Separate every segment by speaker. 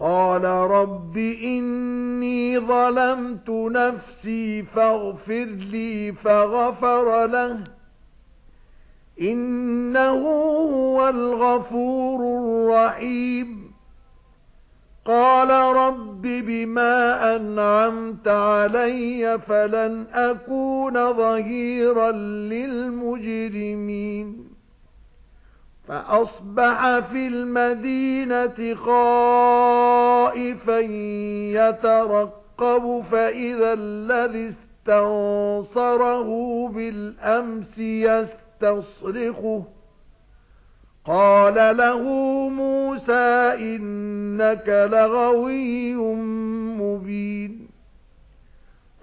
Speaker 1: قَالَ رَبِّ إِنِّي ظَلَمْتُ نَفْسِي فَاغْفِرْ لِي فَغَفَرَ لَهُ. إِنَّهُ هُوَ الْغَفُورُ الرَّحِيمُ. قَالَ رَبِّ بِمَا أَنْعَمْتَ عَلَيَّ فَلَنْ أَكُونَ ظَهِيرًا لِلْمُجْرِمِينَ. فَأَصْبَحَ فِي الْمَدِينَةِ خَائِفًا يَتَرَقَّبُ فَإِذَا الَّذِي اسْتَنصَرَهُ بِالْأَمْسِ يَسْتَصْرِخُهُ قَالَ لَهُ مُوسَى إِنَّكَ لَغَوِيٌّ مُبِينٌ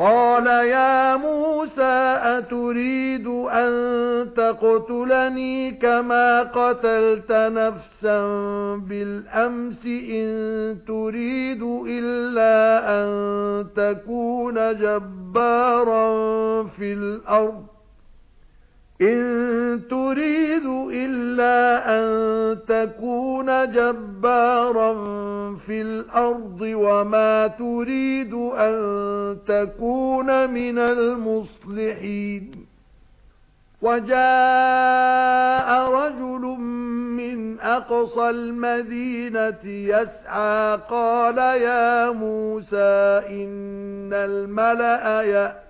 Speaker 1: قَالَ يَا مُوسَى أَتُرِيدُ أَن تَقْتُلَنِي كَمَا قَتَلْتَ نَفْسًا بِالْأَمْسِ إِن تُرِيدُ إِلَّا أَن تَكُونَ جَبَّارًا فِي الْأَرْضِ إِن تُرِيدُ إِلَّا أَن تَكُونَ جَبَّارًا فِي الْأَرْضِ وَمَا تُرِيدُ أَن تَكُونَ مِنَ الْمُصْلِحِينَ. وَجَاءَ رَجُلٌ مِنْ أَقْصَى الْمَدِينَةِ يَسْعَى قَالَ يَا مُوسَى إِنَّ الْمَلَأَ يَأْتُونَ